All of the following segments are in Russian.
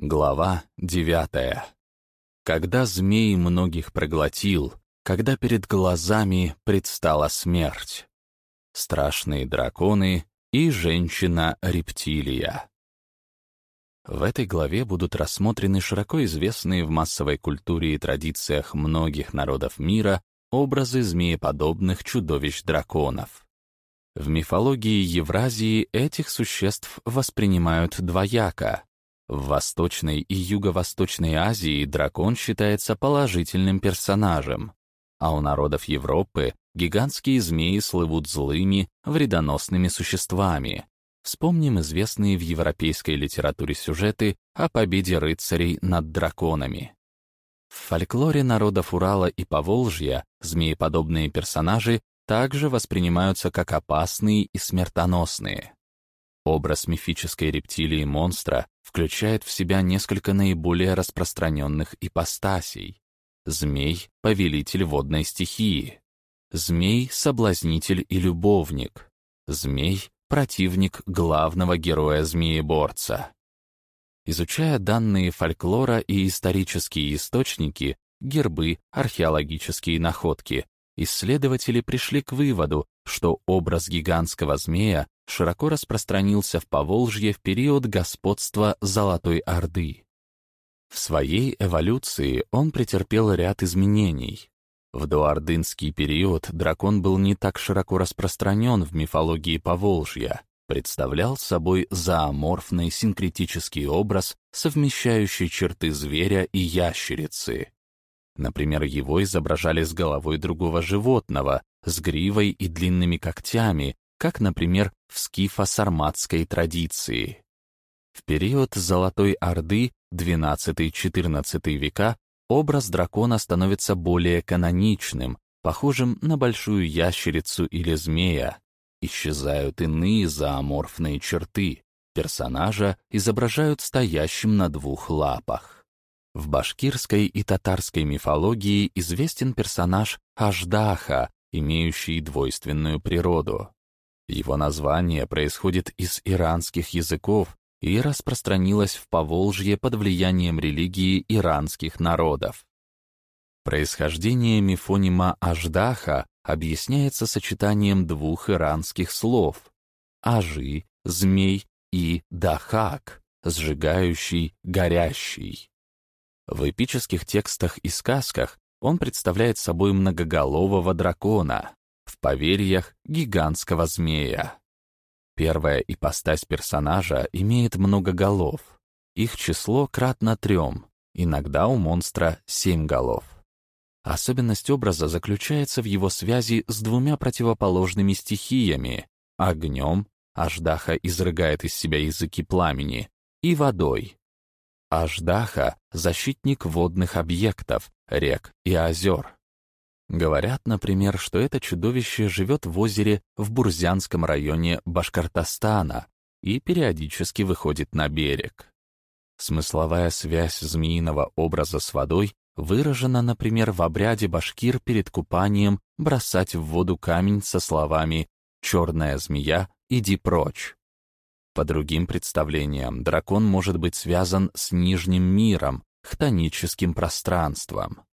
Глава девятая. Когда змей многих проглотил, когда перед глазами предстала смерть. Страшные драконы и женщина-рептилия. В этой главе будут рассмотрены широко известные в массовой культуре и традициях многих народов мира образы змееподобных чудовищ-драконов. В мифологии Евразии этих существ воспринимают двояко — в Восточной и Юго-Восточной Азии дракон считается положительным персонажем, а у народов Европы гигантские змеи слывут злыми, вредоносными существами. Вспомним известные в европейской литературе сюжеты о победе рыцарей над драконами. В фольклоре народов Урала и Поволжья змееподобные персонажи также воспринимаются как опасные и смертоносные. Образ мифической рептилии-монстра включает в себя несколько наиболее распространенных ипостасей. Змей — повелитель водной стихии. Змей — соблазнитель и любовник. Змей — противник главного героя-змееборца. Изучая данные фольклора и исторические источники, гербы, археологические находки, исследователи пришли к выводу, что образ гигантского змея широко распространился в Поволжье в период господства Золотой Орды. В своей эволюции он претерпел ряд изменений. В доордынский период дракон был не так широко распространен в мифологии Поволжья, представлял собой зооморфный синкретический образ, совмещающий черты зверя и ящерицы. Например, его изображали с головой другого животного, с гривой и длинными когтями, как, например, в скифо-сарматской традиции. В период Золотой Орды XII-XIV века образ дракона становится более каноничным, похожим на большую ящерицу или змея. Исчезают иные зооморфные черты. Персонажа изображают стоящим на двух лапах. В башкирской и татарской мифологии известен персонаж Аждаха, имеющий двойственную природу. Его название происходит из иранских языков и распространилось в Поволжье под влиянием религии иранских народов. Происхождение мифонима Аждаха объясняется сочетанием двух иранских слов «ажи», «змей» и «дахак», «сжигающий», «горящий». В эпических текстах и сказках он представляет собой многоголового дракона, в поверьях гигантского змея. Первая ипостась персонажа имеет много голов. Их число кратно трем, иногда у монстра семь голов. Особенность образа заключается в его связи с двумя противоположными стихиями — огнем, Аждаха изрыгает из себя языки пламени, и водой. Аждаха — защитник водных объектов, рек и озер. Говорят, например, что это чудовище живет в озере в Бурзянском районе Башкортостана и периодически выходит на берег. Смысловая связь змеиного образа с водой выражена, например, в обряде башкир перед купанием бросать в воду камень со словами «черная змея, иди прочь». По другим представлениям, дракон может быть связан с нижним миром, хтоническим пространством.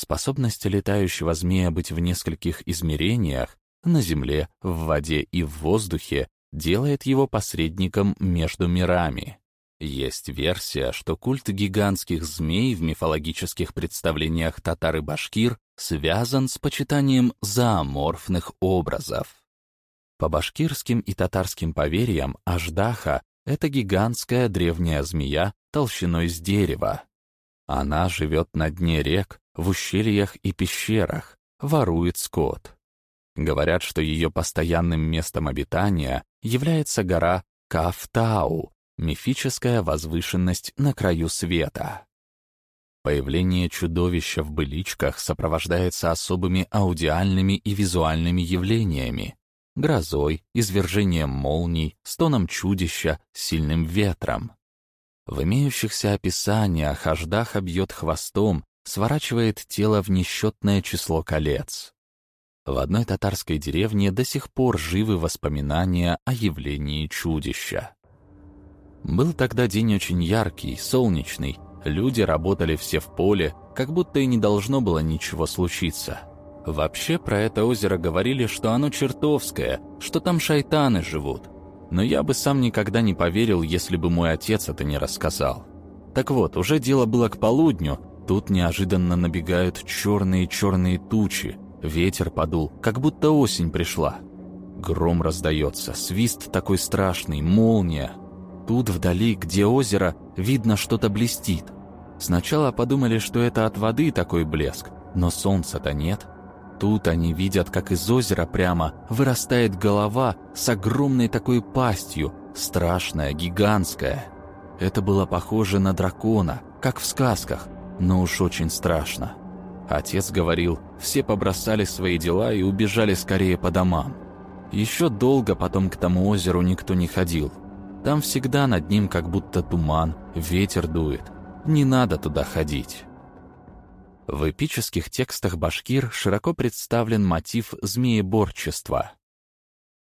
Способность летающего змея быть в нескольких измерениях на земле, в воде и в воздухе делает его посредником между мирами. Есть версия, что культ гигантских змей в мифологических представлениях татар и башкир связан с почитанием зооморфных образов. По башкирским и татарским поверьям Аждаха — это гигантская древняя змея толщиной с дерева. Она живет на дне рек, в ущельях и пещерах, ворует скот. Говорят, что ее постоянным местом обитания является гора Кафтау, мифическая возвышенность на краю света. Появление чудовища в быличках сопровождается особыми аудиальными и визуальными явлениями, грозой, извержением молний, стоном чудища, сильным ветром. В имеющихся описаниях Аждаха бьет хвостом сворачивает тело в несчетное число колец. В одной татарской деревне до сих пор живы воспоминания о явлении чудища. Был тогда день очень яркий, солнечный, люди работали все в поле, как будто и не должно было ничего случиться. Вообще про это озеро говорили, что оно чертовское, что там шайтаны живут. Но я бы сам никогда не поверил, если бы мой отец это не рассказал. Так вот, уже дело было к полудню, тут неожиданно набегают черные-черные тучи, ветер подул, как будто осень пришла. Гром раздается, свист такой страшный, молния. Тут вдали, где озеро, видно что-то блестит. Сначала подумали, что это от воды такой блеск, но солнца-то нет. Тут они видят, как из озера прямо вырастает голова с огромной такой пастью, страшная, гигантская. Это было похоже на дракона, как в сказках, но уж очень страшно. Отец говорил, все побросали свои дела и убежали скорее по домам. Еще долго потом к тому озеру никто не ходил. Там всегда над ним как будто туман, ветер дует. Не надо туда ходить. В эпических текстах башкир широко представлен мотив змееборчества.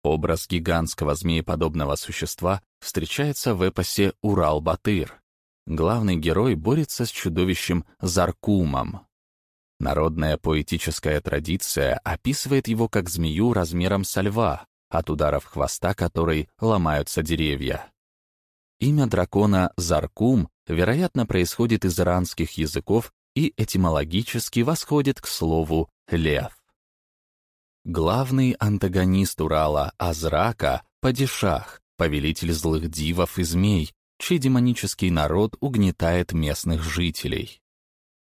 Образ гигантского змееподобного существа встречается в эпосе «Урал-Батыр». Главный герой борется с чудовищем Заркумом. Народная поэтическая традиция описывает его как змею размером со льва, от ударов хвоста которой ломаются деревья. Имя дракона Заркум, вероятно, происходит из иранских языков и этимологически восходит к слову «лев». Главный антагонист Урала Азрака — Падишах, повелитель злых дивов и змей, чей демонический народ угнетает местных жителей.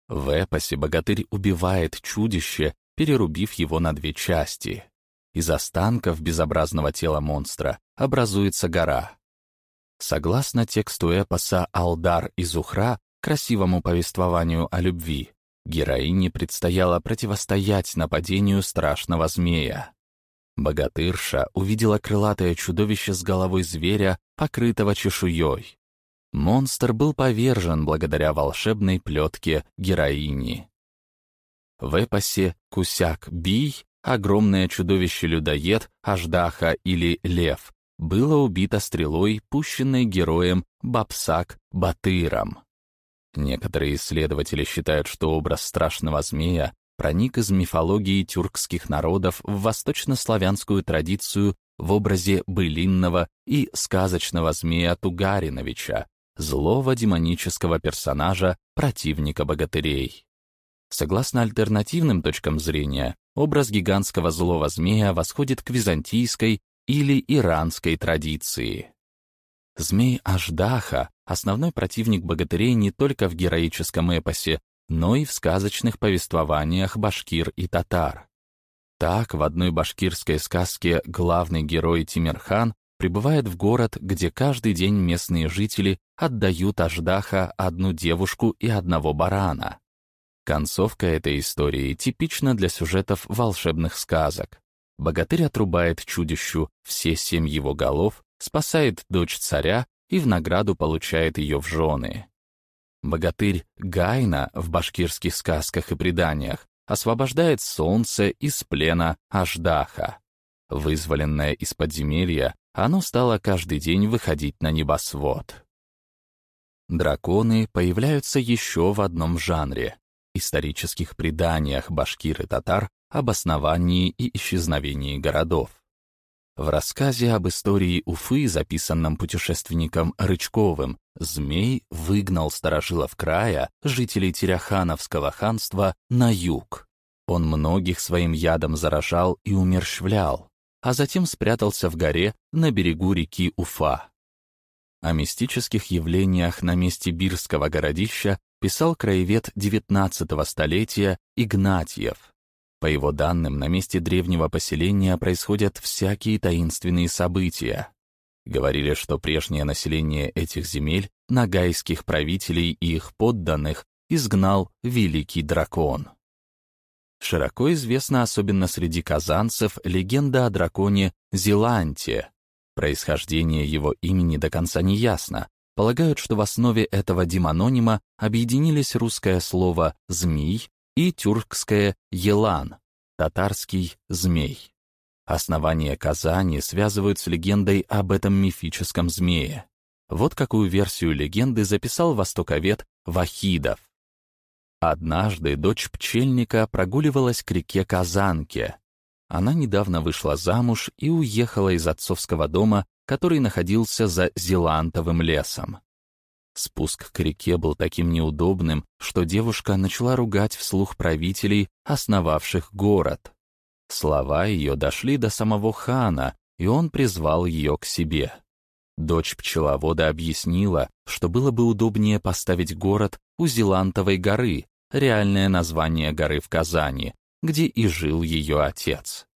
В эпосе богатырь убивает чудище, перерубив его на две части. Из останков безобразного тела монстра образуется гора. Согласно тексту эпоса «Алдар и Зухра», красивому повествованию о любви, героине предстояло противостоять нападению страшного змея. Богатырша увидела крылатое чудовище с головой зверя, покрытого чешуей. Монстр был повержен благодаря волшебной плетке героини. В эпосе «Кусяк-бий» огромное чудовище-людоед, аждаха или лев, было убито стрелой, пущенной героем Бабсак-Батыром. Некоторые исследователи считают, что образ страшного змея проник из мифологии тюркских народов в восточнославянскую традицию в образе былинного и сказочного змея Тугариновича, злого демонического персонажа, противника богатырей. Согласно альтернативным точкам зрения, образ гигантского злого змея восходит к византийской или иранской традиции. Змей Аждаха — основной противник богатырей не только в героическом эпосе, но и в сказочных повествованиях башкир и татар. Так, в одной башкирской сказке главный герой Тимирхан прибывает в город, где каждый день местные жители отдают Аждаха одну девушку и одного барана. Концовка этой истории типична для сюжетов волшебных сказок. Богатырь отрубает чудищу все семь его голов, спасает дочь царя и в награду получает ее в жены. Богатырь Гайна в башкирских сказках и преданиях освобождает солнце из плена Аждаха. Вызволенное из подземелья, оно стало каждый день выходить на небосвод. Драконы появляются еще в одном жанре — исторических преданиях башкир и татар об основании и исчезновении городов. В рассказе об истории Уфы, записанном путешественником Рычковым, змей выгнал старожилов края, жителей Теряхановского ханства, на юг. Он многих своим ядом заражал и умерщвлял, а затем спрятался в горе на берегу реки Уфа. О мистических явлениях на месте Бирского городища писал краевед XIX столетия Игнатьев. По его данным, на месте древнего поселения происходят всякие таинственные события. Говорили, что прежнее население этих земель, нагайских правителей и их подданных, изгнал великий дракон. Широко известна особенно среди казанцев легенда о драконе Зеланте. Происхождение его имени до конца не ясно. Полагают, что в основе этого демононима объединились русское слово «змей» и тюркское «елан», татарский «змей». Основание Казани связывают с легендой об этом мифическом змее. Вот какую версию легенды записал востоковед Вахидов. Однажды дочь пчельника прогуливалась к реке Казанке. Она недавно вышла замуж и уехала из отцовского дома, который находился за Зелантовым лесом. Спуск к реке был таким неудобным, что девушка начала ругать вслух правителей, основавших город. Слова ее дошли до самого хана, и он призвал ее к себе. Дочь пчеловода объяснила, что было бы удобнее поставить город у Зелантовой горы, реальное название горы в Казани, где и жил ее отец.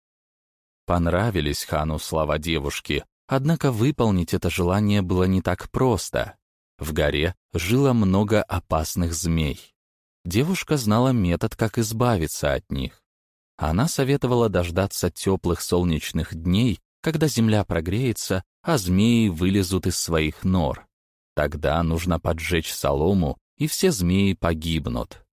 Понравились хану слова девушки, однако выполнить это желание было не так просто. В горе жило много опасных змей. Девушка знала метод, как избавиться от них. Она советовала дождаться теплых солнечных дней, когда земля прогреется а змеи вылезут из своих нор. Тогда нужно поджечь солому, и все змеи погибнут.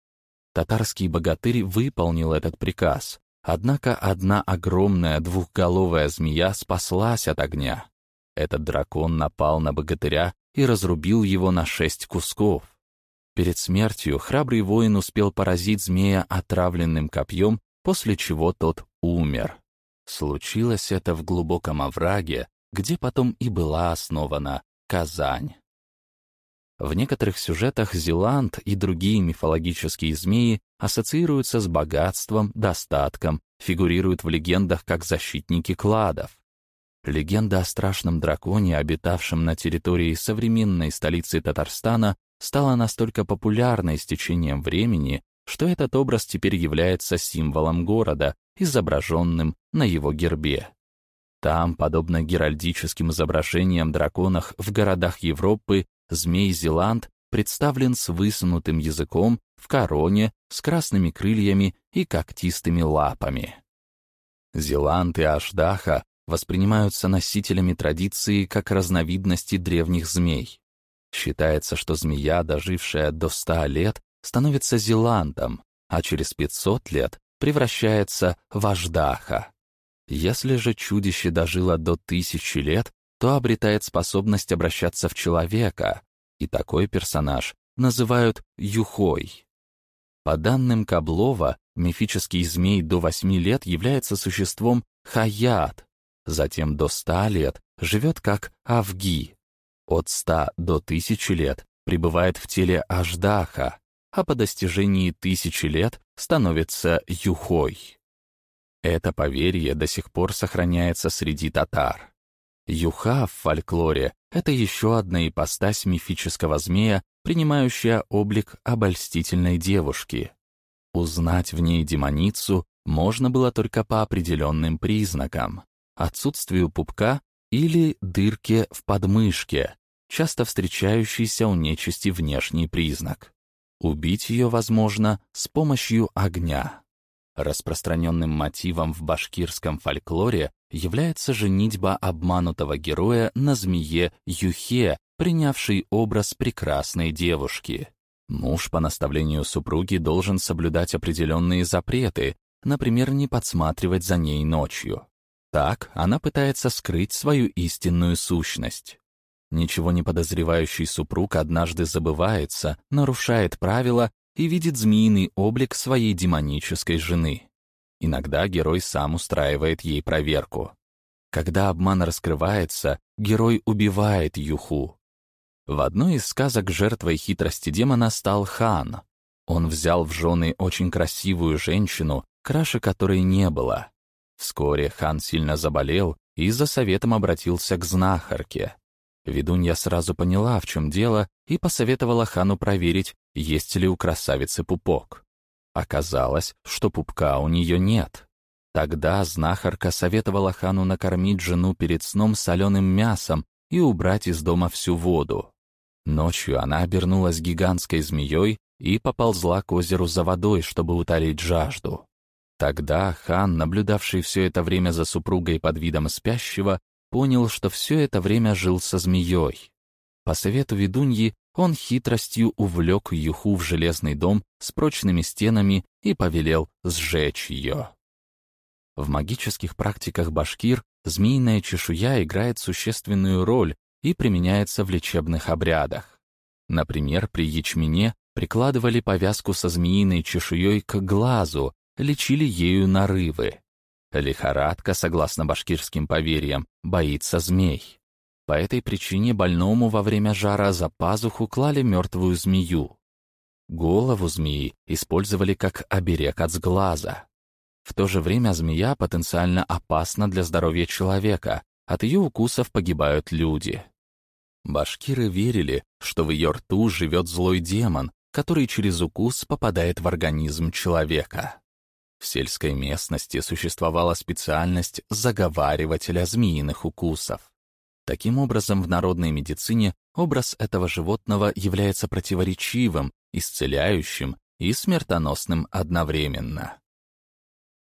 Татарский богатырь выполнил этот приказ, однако одна огромная двухголовая змея спаслась от огня. Этот дракон напал на богатыря и разрубил его на шесть кусков. Перед смертью храбрый воин успел поразить змея отравленным копьем, после чего тот умер. Случилось это в глубоком овраге, где потом и была основана Казань. В некоторых сюжетах Зеланд и другие мифологические змеи ассоциируются с богатством, достатком, фигурируют в легендах как защитники кладов. Легенда о страшном драконе, обитавшем на территории современной столицы Татарстана, стала настолько популярной с течением времени, что этот образ теперь является символом города, изображенным на его гербе. Там, подобно геральдическим изображениям драконов в городах Европы, змей Зеланд представлен с высунутым языком, в короне, с красными крыльями и когтистыми лапами. Зеланд и Аждаха воспринимаются носителями традиции как разновидности древних змей. Считается, что змея, дожившая до ста лет, становится зеландом, а через 500 лет превращается в Аждаха. Если же чудище дожило до тысячи лет, то обретает способность обращаться в человека, и такой персонаж называют Юхой. По данным Каблова, мифический змей до восьми лет является существом Хаят, затем до ста лет живет как Авги, от ста до тысячи лет пребывает в теле Аждаха, а по достижении тысячи лет становится Юхой. Это поверье до сих пор сохраняется среди татар. Юха в фольклоре — это еще одна ипостась мифического змея, принимающая облик обольстительной девушки. Узнать в ней демоницу можно было только по определенным признакам — отсутствию пупка или дырке в подмышке, часто встречающийся у нечисти внешний признак. Убить ее возможно с помощью огня. Распространенным мотивом в башкирском фольклоре является женитьба обманутого героя на змее Юхе, принявшей образ прекрасной девушки. Муж по наставлению супруги должен соблюдать определенные запреты, например, не подсматривать за ней ночью. Так она пытается скрыть свою истинную сущность. Ничего не подозревающий супруг однажды забывается, нарушает правила и видит змеиный облик своей демонической жены. Иногда герой сам устраивает ей проверку. Когда обман раскрывается, герой убивает Юху. В одной из сказок жертвой хитрости демона стал хан. Он взял в жены очень красивую женщину, краше которой не было. Вскоре хан сильно заболел и за советом обратился к знахарке. Ведунья сразу поняла, в чем дело, и посоветовала хану проверить, есть ли у красавицы пупок. Оказалось, что пупка у нее нет. Тогда знахарка советовала хану накормить жену перед сном соленым мясом и убрать из дома всю воду. Ночью она обернулась гигантской змеей и поползла к озеру за водой, чтобы утолить жажду. Тогда хан, наблюдавший все это время за супругой под видом спящего, понял, что все это время жил со змеей. По совету ведуньи он хитростью увлек Юху в железный дом с прочными стенами и повелел сжечь ее. В магических практиках башкир змеиная чешуя играет существенную роль, и применяется в лечебных обрядах. Например, при ячмене прикладывали повязку со змеиной чешуей к глазу, лечили ею нарывы. Лихорадка, согласно башкирским поверьям, боится змей. По этой причине больному во время жара за пазуху клали мертвую змею. Голову змеи использовали как оберег от сглаза. В то же время змея потенциально опасна для здоровья человека, от ее укусов погибают люди. Башкиры верили, что в ее рту живет злой демон, который через укус попадает в организм человека. В сельской местности существовала специальность заговаривателя змеиных укусов. Таким образом, в народной медицине образ этого животного является противоречивым, исцеляющим и смертоносным одновременно.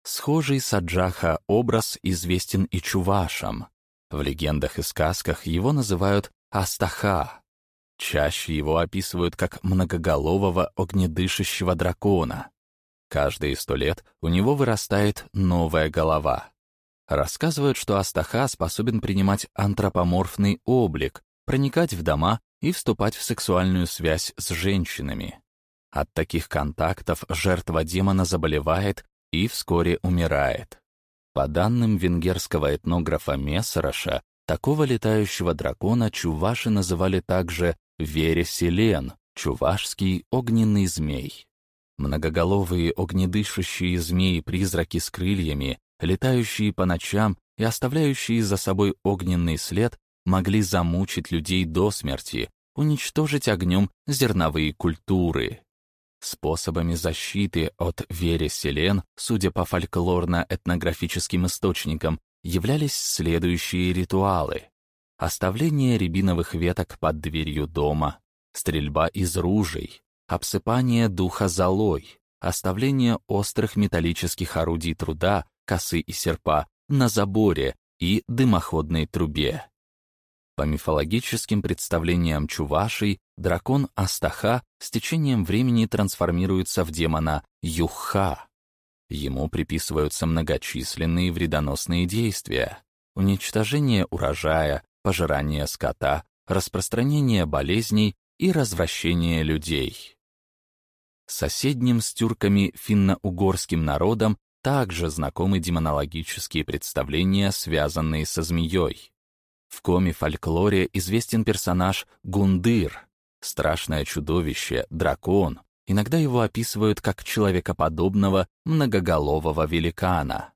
Схожий саджаха образ известен и чувашам. В легендах и сказках его называют Астаха. Чаще его описывают как многоголового огнедышащего дракона. Каждые сто лет у него вырастает новая голова. Рассказывают, что Астаха способен принимать антропоморфный облик, проникать в дома и вступать в сексуальную связь с женщинами. От таких контактов жертва демона заболевает и вскоре умирает. По данным венгерского этнографа Мессероша, такого летающего дракона чуваши называли также Вереселен, чувашский огненный змей. Многоголовые огнедышащие змеи-призраки с крыльями, летающие по ночам и оставляющие за собой огненный след, могли замучить людей до смерти, уничтожить огнем зерновые культуры. Способами защиты от вереселен, судя по фольклорно-этнографическим источникам, являлись следующие ритуалы. Оставление рябиновых веток под дверью дома, стрельба из ружей, обсыпание духа золой, оставление острых металлических орудий труда, косы и серпа, на заборе и дымоходной трубе. По мифологическим представлениям чувашей, дракон Астаха с течением времени трансформируется в демона Юхха. Ему приписываются многочисленные вредоносные действия, уничтожение урожая, пожирание скота, распространение болезней и развращение людей. Соседним с тюрками финно-угорским народом также знакомы демонологические представления, связанные со змеей. В коме-фольклоре известен персонаж Гундыр, страшное чудовище, дракон. Иногда его описывают как человекоподобного многоголового великана.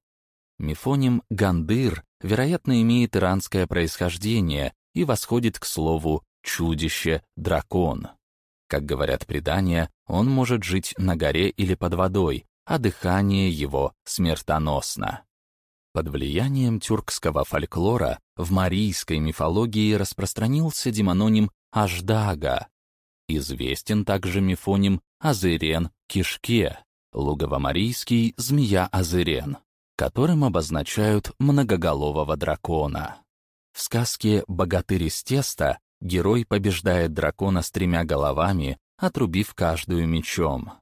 Мифоним Гандыр, вероятно, имеет иранское происхождение и восходит к слову «чудище», «дракон». Как говорят предания, он может жить на горе или под водой, а дыхание его смертоносно. Под влиянием тюркского фольклора в марийской мифологии распространился демононим Аждага. Известен также мифоним Азырен Кишке, лугово-марийский змея Азырен, которым обозначают многоголового дракона. В сказке «Богатырь из теста» герой побеждает дракона с тремя головами, отрубив каждую мечом.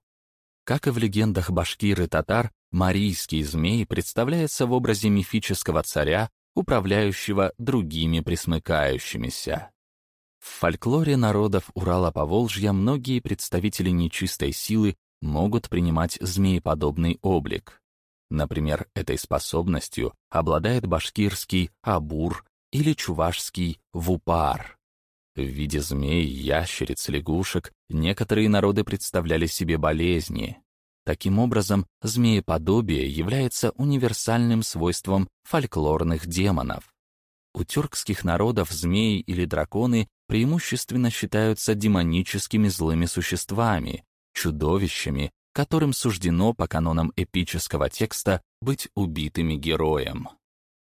Как и в легендах башкир и татар, марийский змей представляется в образе мифического царя, управляющего другими присмыкающимися. В фольклоре народов Урала-Поволжья многие представители нечистой силы могут принимать змееподобный облик. Например, этой способностью обладает башкирский абур или чувашский вупар. В виде змей, ящериц, лягушек некоторые народы представляли себе болезни. Таким образом, змееподобие является универсальным свойством фольклорных демонов. У тюркских народов змеи или драконы преимущественно считаются демоническими злыми существами, чудовищами, которым суждено по канонам эпического текста быть убитыми героем.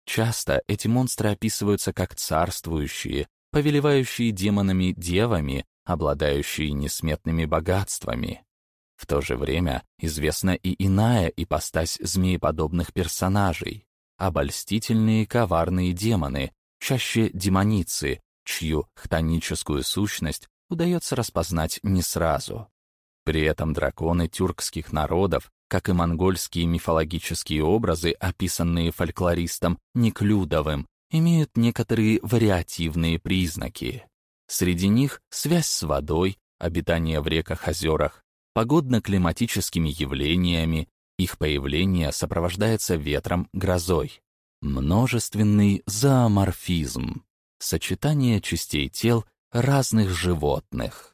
Часто эти монстры описываются как царствующие, повелевающие демонами девами, обладающие несметными богатствами. В то же время известна и иная ипостась змееподобных персонажей — обольстительные коварные демоны, чаще демоницы, чью хтоническую сущность удается распознать не сразу. При этом драконы тюркских народов, как и монгольские мифологические образы, описанные фольклористом Неклюдовым, имеют некоторые вариативные признаки. Среди них связь с водой, обитание в реках-озерах, погодно-климатическими явлениями, их появление сопровождается ветром, грозой. Множественный зооморфизм, сочетание частей тел разных животных.